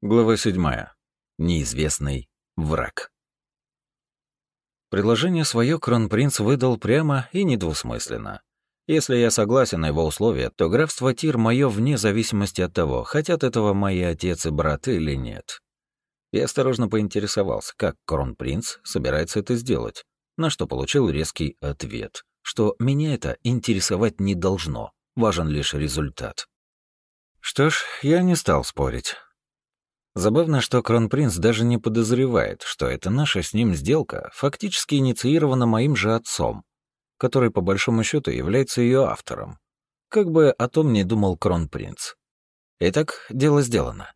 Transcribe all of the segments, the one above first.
Глава 7. Неизвестный враг. Предложение свое кронпринц выдал прямо и недвусмысленно. Если я согласен на его условия, то графство Тир мое вне зависимости от того, хотят этого мои отец и брат или нет. Я осторожно поинтересовался, как кронпринц собирается это сделать, на что получил резкий ответ, что меня это интересовать не должно, важен лишь результат. Что ж, я не стал спорить. Забавно, что Кронпринц даже не подозревает, что эта наша с ним сделка фактически инициирована моим же отцом, который по большому счету является ее автором. Как бы о том не думал Кронпринц. Итак, дело сделано.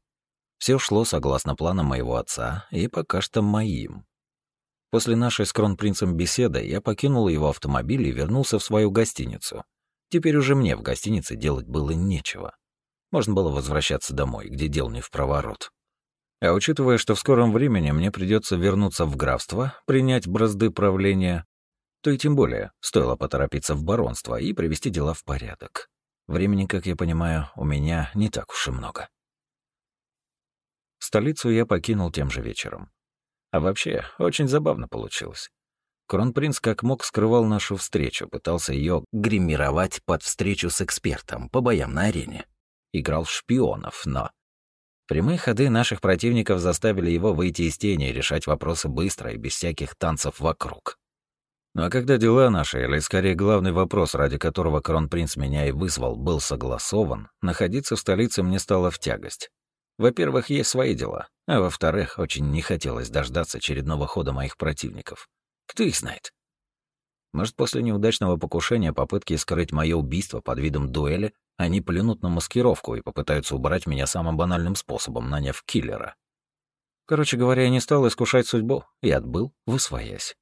Все шло согласно планам моего отца и пока что моим. После нашей с Кронпринцем беседы я покинул его автомобиль и вернулся в свою гостиницу. Теперь уже мне в гостинице делать было нечего. Можно было возвращаться домой, где дел не в проворот. А учитывая, что в скором времени мне придется вернуться в графство, принять бразды правления, то и тем более стоило поторопиться в баронство и привести дела в порядок. Времени, как я понимаю, у меня не так уж и много. Столицу я покинул тем же вечером. А вообще, очень забавно получилось. Кронпринц как мог скрывал нашу встречу, пытался ее гримировать под встречу с экспертом по боям на арене. Играл в шпионов, но Прямые ходы наших противников заставили его выйти из тени и решать вопросы быстро и без всяких танцев вокруг. Ну а когда дела наши, или скорее главный вопрос, ради которого кронпринц меня и вызвал, был согласован, находиться в столице мне стало в тягость. Во-первых, есть свои дела, а во-вторых, очень не хотелось дождаться очередного хода моих противников. Кто их знает? Может, после неудачного покушения попытки скрыть мое убийство под видом дуэли, они плюнут на маскировку и попытаются убрать меня самым банальным способом, наняв киллера. Короче говоря, я не стал искушать судьбу и отбыл, высвоясь.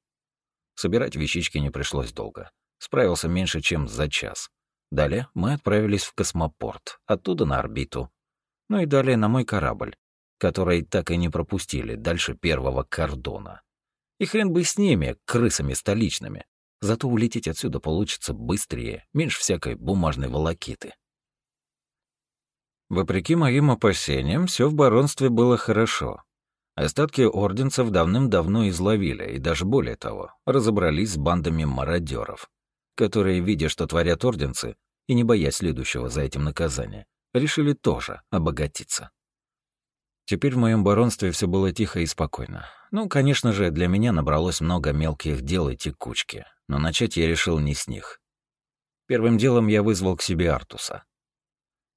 Собирать вещички не пришлось долго. Справился меньше, чем за час. Далее мы отправились в космопорт, оттуда на орбиту. Ну и далее на мой корабль, который так и не пропустили дальше первого кордона. И хрен бы с ними, крысами столичными. Зато улететь отсюда получится быстрее, меньше всякой бумажной волокиты. Вопреки моим опасениям, все в баронстве было хорошо. Остатки орденцев давным-давно изловили, и даже более того, разобрались с бандами мародеров, которые, видя, что творят орденцы, и не боясь следующего за этим наказания, решили тоже обогатиться. Теперь в моем баронстве все было тихо и спокойно. Ну, конечно же, для меня набралось много мелких дел и текучки, но начать я решил не с них. Первым делом я вызвал к себе Артуса.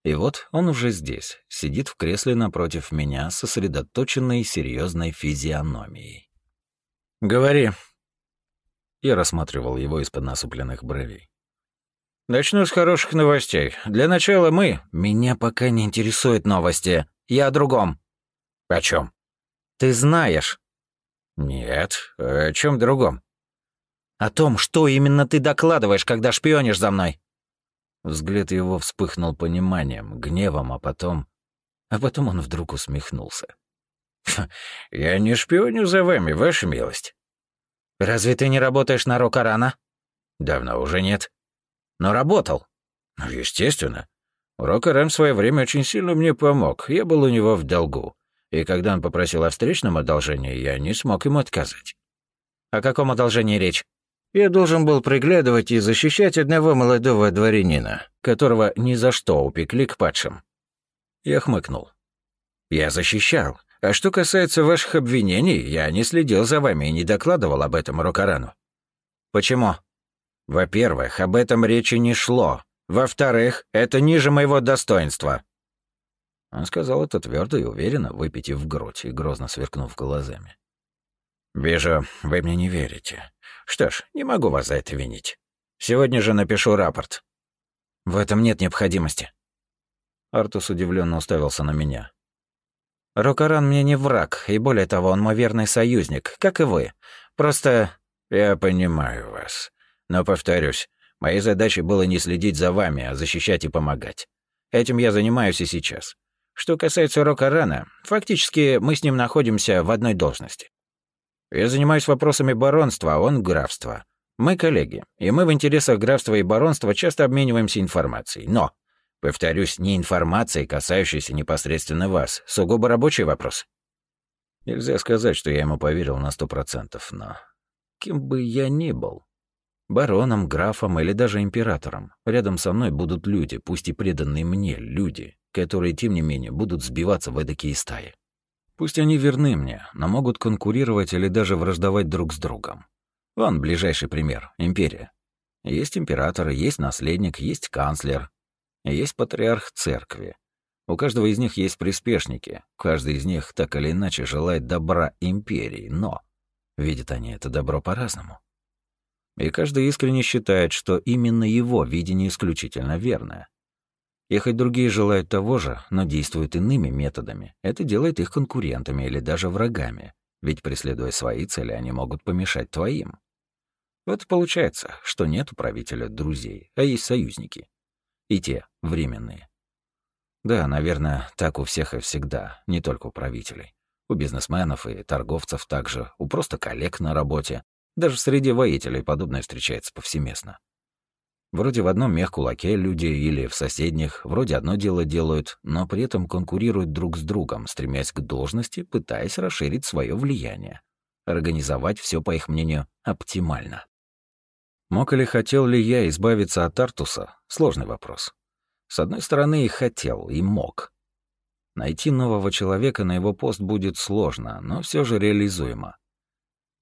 И вот он уже здесь, сидит в кресле напротив меня, сосредоточенной серьезной физиономией. «Говори». Я рассматривал его из-под насупленных бровей. «Начну с хороших новостей. Для начала мы...» «Меня пока не интересуют новости. Я о другом». «О чем? «Ты знаешь». «Нет, о чем другом?» «О том, что именно ты докладываешь, когда шпионишь за мной». Взгляд его вспыхнул пониманием, гневом, а потом... А потом он вдруг усмехнулся. «Я не шпионю за вами, ваша милость». «Разве ты не работаешь на Рокарана?» «Давно уже нет». «Но работал». «Ну, естественно. Рокаран в свое время очень сильно мне помог, я был у него в долгу. И когда он попросил о встречном одолжении, я не смог ему отказать. О каком одолжении речь? Я должен был приглядывать и защищать одного молодого дворянина, которого ни за что упекли к падшим. Я хмыкнул. Я защищал. А что касается ваших обвинений, я не следил за вами и не докладывал об этом Рокарану. Почему? Во-первых, об этом речи не шло. Во-вторых, это ниже моего достоинства. Он сказал это твердо и уверенно, выпитив грудь и грозно сверкнув глазами. «Вижу, вы мне не верите. Что ж, не могу вас за это винить. Сегодня же напишу рапорт». «В этом нет необходимости». Артус удивленно уставился на меня. «Рокаран мне не враг, и более того, он мой верный союзник, как и вы. Просто...» «Я понимаю вас. Но, повторюсь, моей задачей было не следить за вами, а защищать и помогать. Этим я занимаюсь и сейчас. Что касается Рокарана, фактически мы с ним находимся в одной должности. Я занимаюсь вопросами баронства, а он — графства. Мы коллеги, и мы в интересах графства и баронства часто обмениваемся информацией. Но Повторюсь, не информация, касающаяся непосредственно вас. Сугубо рабочий вопрос. Нельзя сказать, что я ему поверил на сто процентов, но... Кем бы я ни был, бароном, графом или даже императором, рядом со мной будут люди, пусть и преданные мне люди, которые, тем не менее, будут сбиваться в эдакие стаи. Пусть они верны мне, но могут конкурировать или даже враждовать друг с другом. Вон ближайший пример — империя. Есть император, есть наследник, есть канцлер, есть патриарх церкви. У каждого из них есть приспешники. Каждый из них так или иначе желает добра империи, но видят они это добро по-разному. И каждый искренне считает, что именно его видение исключительно верное. И хоть другие желают того же, но действуют иными методами, это делает их конкурентами или даже врагами, ведь преследуя свои цели, они могут помешать твоим. Вот получается, что нет у правителя друзей, а есть союзники. И те временные. Да, наверное, так у всех и всегда, не только у правителей. У бизнесменов и торговцев также, у просто коллег на работе. Даже среди воителей подобное встречается повсеместно. Вроде в одном мех кулаке люди или в соседних, вроде одно дело делают, но при этом конкурируют друг с другом, стремясь к должности, пытаясь расширить свое влияние. Организовать все, по их мнению, оптимально. Мог или хотел ли я избавиться от Артуса? Сложный вопрос. С одной стороны, и хотел, и мог. Найти нового человека на его пост будет сложно, но все же реализуемо.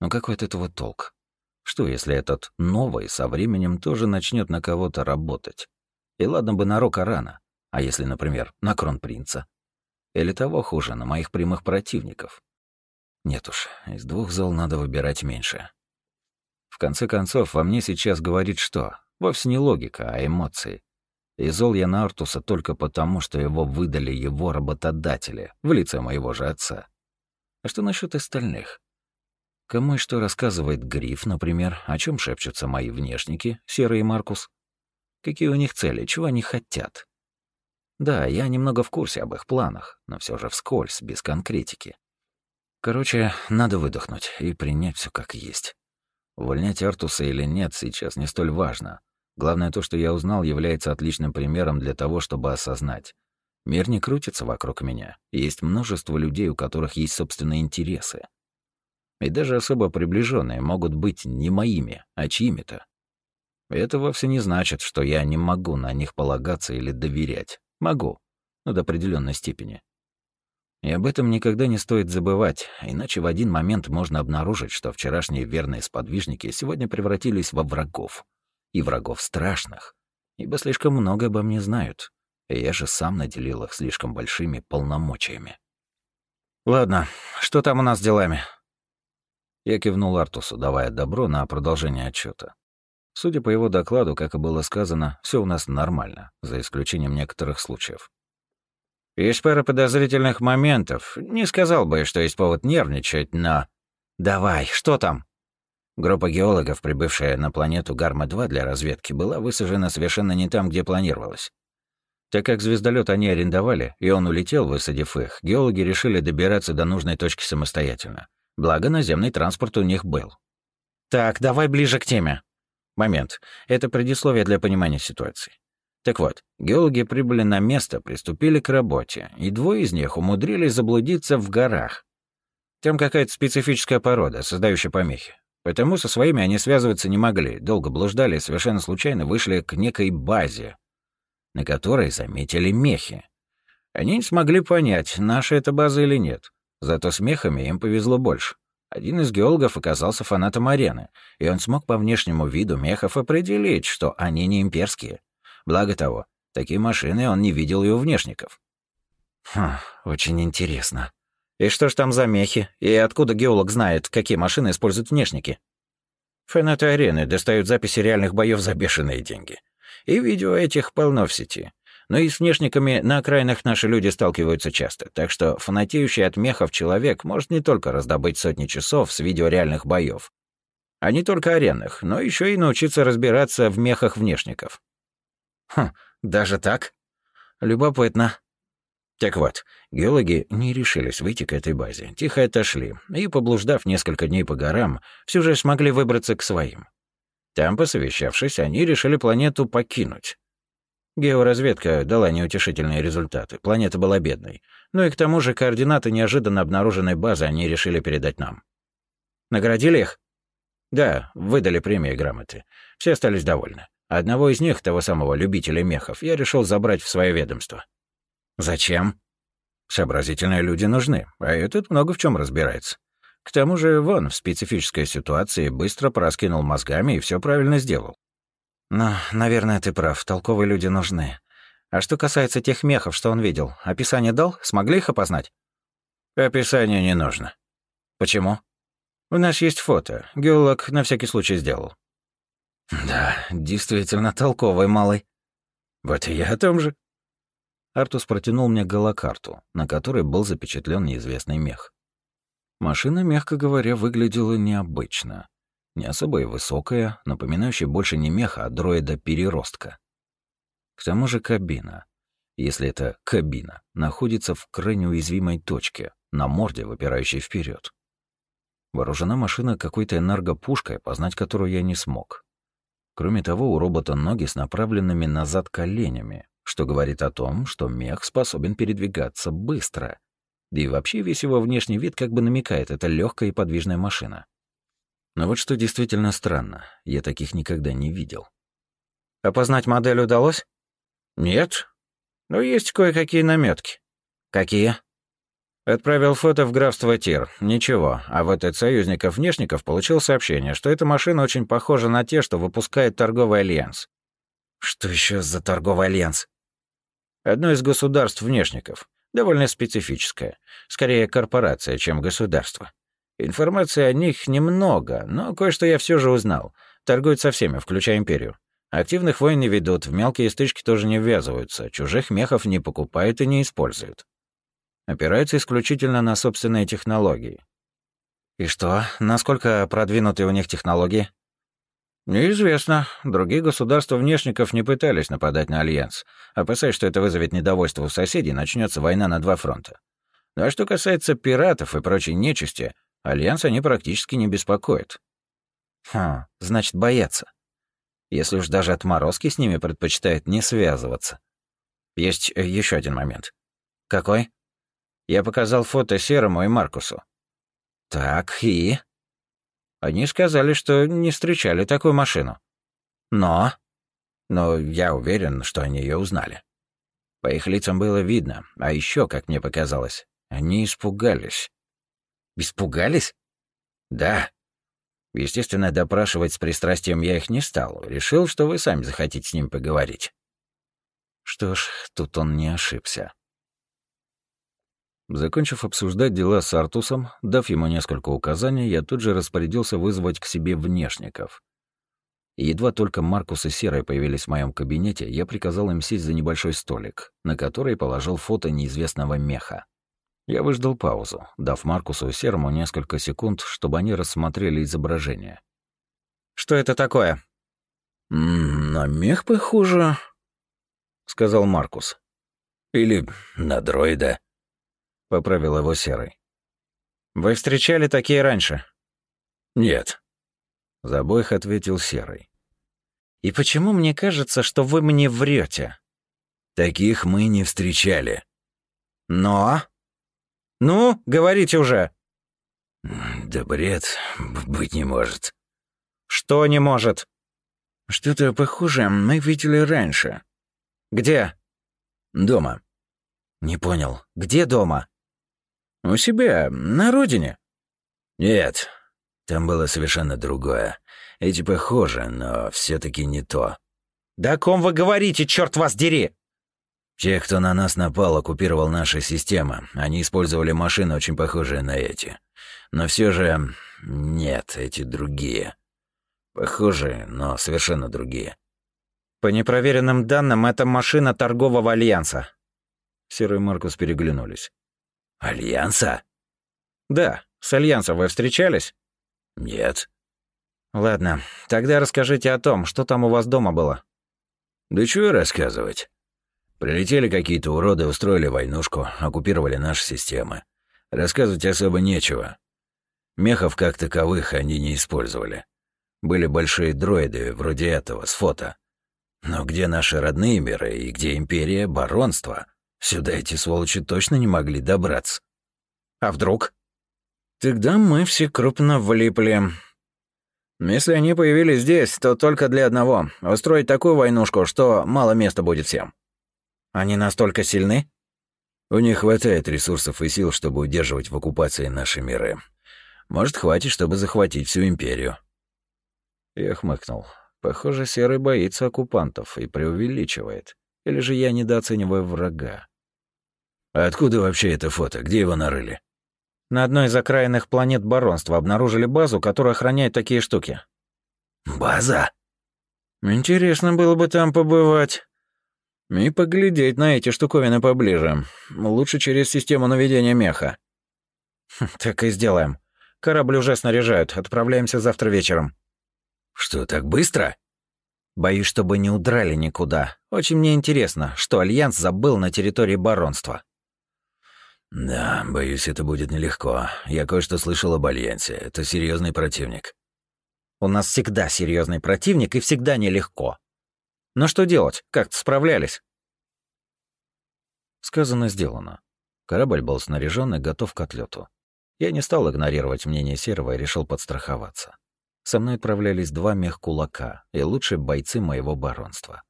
Но какой от этого толк? Что, если этот новый со временем тоже начнет на кого-то работать? И ладно бы на Рокарана, а если, например, на Кронпринца? Или того хуже, на моих прямых противников? Нет уж, из двух зол надо выбирать меньше. В конце концов, во мне сейчас говорит что? Вовсе не логика, а эмоции. И зол я на Артуса только потому, что его выдали его работодатели, в лице моего же отца. А что насчет остальных? Кому и что рассказывает Гриф, например, о чем шепчутся мои внешники, Серый и Маркус? Какие у них цели, чего они хотят? Да, я немного в курсе об их планах, но все же вскользь, без конкретики. Короче, надо выдохнуть и принять все как есть. Увольнять Артуса или нет сейчас не столь важно. Главное то, что я узнал, является отличным примером для того, чтобы осознать. Мир не крутится вокруг меня. Есть множество людей, у которых есть собственные интересы. И даже особо приближенные могут быть не моими, а чьими-то. Это вовсе не значит, что я не могу на них полагаться или доверять. Могу, но до определенной степени. И об этом никогда не стоит забывать, иначе в один момент можно обнаружить, что вчерашние верные сподвижники сегодня превратились во врагов. И врагов страшных, ибо слишком много обо мне знают, и я же сам наделил их слишком большими полномочиями. «Ладно, что там у нас с делами?» Я кивнул Артусу, давая добро на продолжение отчета. Судя по его докладу, как и было сказано, все у нас нормально, за исключением некоторых случаев. Есть пара подозрительных моментов. Не сказал бы, что есть повод нервничать, но... Давай, что там? Группа геологов, прибывшая на планету Гарма-2 для разведки, была высажена совершенно не там, где планировалось. Так как звездолет они арендовали, и он улетел, высадив их, геологи решили добираться до нужной точки самостоятельно. Благо, наземный транспорт у них был. Так, давай ближе к теме. Момент. Это предисловие для понимания ситуации. Так вот, геологи прибыли на место, приступили к работе, и двое из них умудрились заблудиться в горах. Там какая-то специфическая порода, создающая помехи. Потому со своими они связываться не могли, долго блуждали и совершенно случайно вышли к некой базе, на которой заметили мехи. Они не смогли понять, наша это база или нет. Зато с мехами им повезло больше. Один из геологов оказался фанатом арены, и он смог по внешнему виду мехов определить, что они не имперские. Благо того, такие машины он не видел и у внешников. Хм, очень интересно. И что ж там за мехи? И откуда геолог знает, какие машины используют внешники? Фанаты арены достают записи реальных боев за бешеные деньги. И видео этих полно в сети. Но и с внешниками на окраинах наши люди сталкиваются часто, так что фанатеющий от мехов человек может не только раздобыть сотни часов с видео реальных боев, а не только аренных, но еще и научиться разбираться в мехах внешников. Хм, даже так? Любопытно. Так вот, геологи не решились выйти к этой базе, тихо отошли, и, поблуждав несколько дней по горам, все же смогли выбраться к своим. Там, посовещавшись, они решили планету покинуть. Георазведка дала неутешительные результаты. Планета была бедной. Ну и к тому же координаты неожиданно обнаруженной базы они решили передать нам. Наградили их? Да, выдали премии и грамоты. Все остались довольны. Одного из них, того самого любителя мехов, я решил забрать в свое ведомство. Зачем? Сообразительные люди нужны, а этот много в чем разбирается. К тому же, вон, в специфической ситуации быстро пораскинул мозгами и все правильно сделал. Ну, наверное, ты прав, толковые люди нужны. А что касается тех мехов, что он видел, описание дал? Смогли их опознать? Описание не нужно. Почему? У нас есть фото. Геолог на всякий случай сделал. Да, действительно толковый малый. Вот и я о том же. Артус протянул мне голокарту, на которой был запечатлен неизвестный мех. Машина, мягко говоря, выглядела необычно. Не особо и высокая, напоминающая больше не меха, а дроида-переростка. К тому же кабина, если это кабина, находится в крайне уязвимой точке, на морде, выпирающей вперед. Вооружена машина какой-то энергопушкой, познать которую я не смог. Кроме того, у робота ноги с направленными назад коленями, что говорит о том, что мех способен передвигаться быстро. Да и вообще весь его внешний вид как бы намекает, это легкая и подвижная машина. Но вот что действительно странно, я таких никогда не видел. Опознать модель удалось? Нет. Но есть кое-какие наметки. Какие? Отправил фото в графство Тир. Ничего. А вот от союзников-внешников получил сообщение, что эта машина очень похожа на те, что выпускает торговый альянс. Что еще за торговый альянс? Одно из государств-внешников. Довольно специфическое. Скорее корпорация, чем государство. Информации о них немного, но кое-что я все же узнал. Торгуют со всеми, включая Империю. Активных войн не ведут, в мелкие стычки тоже не ввязываются, чужих мехов не покупают и не используют. Опираются исключительно на собственные технологии. И что, насколько продвинуты у них технологии? Неизвестно. Другие государства внешников не пытались нападать на Альянс, опасаясь, что это вызовет недовольство у соседей, начнется война на два фронта. Ну а что касается пиратов и прочей нечисти, Альянс они практически не беспокоят. Хм, значит, боятся. Если уж даже отморозки с ними предпочитают не связываться. Есть э, еще один момент. Какой? Я показал фото Серому и Маркусу. Так, и? Они сказали, что не встречали такую машину. Но... Но я уверен, что они ее узнали. По их лицам было видно, а еще, как мне показалось, они испугались. Испугались? Да. Естественно, допрашивать с пристрастием я их не стал. Решил, что вы сами захотите с ним поговорить. Что ж, тут он не ошибся. Закончив обсуждать дела с Артусом, дав ему несколько указаний, я тут же распорядился вызвать к себе внешников. Едва только Маркус и Серый появились в моем кабинете, я приказал им сесть за небольшой столик, на который положил фото неизвестного меха. Я выждал паузу, дав Маркусу и Серому несколько секунд, чтобы они рассмотрели изображение. «Что это такое?» «На мех похоже», — сказал Маркус. «Или на дроида», — поправил его Серый. «Вы встречали такие раньше?» «Нет», — за обоих ответил Серый. «И почему мне кажется, что вы мне врете? «Таких мы не встречали». «Но...» «Ну, говорите уже». «Да бред быть не может». «Что не может?» «Что-то похожее мы видели раньше». «Где?» «Дома». «Не понял. Где дома?» «У себя, на родине». «Нет, там было совершенно другое. Эти похожи, но все таки не то». «Да о ком вы говорите, черт вас дери?» Тех, кто на нас напал, оккупировал наша система. Они использовали машины, очень похожие на эти. Но все же... Нет, эти другие. Похожие, но совершенно другие. По непроверенным данным, это машина торгового альянса. Серый и Маркус переглянулись. Альянса? Да, с альянсом вы встречались? Нет. Ладно, тогда расскажите о том, что там у вас дома было. Да чего рассказывать? Прилетели какие-то уроды, устроили войнушку, оккупировали наши системы. Рассказывать особо нечего. Мехов как таковых они не использовали. Были большие дроиды, вроде этого, с фото. Но где наши родные миры и где империя, баронство? Сюда эти сволочи точно не могли добраться. А вдруг? Тогда мы все крупно влипли. Если они появились здесь, то только для одного — устроить такую войнушку, что мало места будет всем. Они настолько сильны? У них хватает ресурсов и сил, чтобы удерживать в оккупации наши миры. Может, хватит, чтобы захватить всю империю. Я хмыкнул. Похоже, Серый боится оккупантов и преувеличивает. Или же я недооцениваю врага. А откуда вообще это фото? Где его нарыли? На одной из окраинных планет баронства обнаружили базу, которая охраняет такие штуки. База? Интересно было бы там побывать. И поглядеть на эти штуковины поближе. Лучше через систему наведения меха. Хм, так и сделаем. Корабль уже снаряжают. Отправляемся завтра вечером. Что, так быстро? Боюсь, чтобы не удрали никуда. Очень мне интересно, что Альянс забыл на территории баронства. Да, боюсь, это будет нелегко. Я кое-что слышал об Альянсе. Это серьезный противник. У нас всегда серьезный противник и всегда нелегко. Но что делать? Как-то справлялись. Сказано, сделано. Корабль был снаряжен и готов к отлету. Я не стал игнорировать мнение Серого и решил подстраховаться. Со мной отправлялись два мех-кулака и лучшие бойцы моего баронства.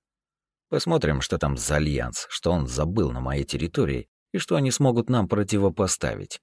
Посмотрим, что там за альянс, что он забыл на моей территории и что они смогут нам противопоставить.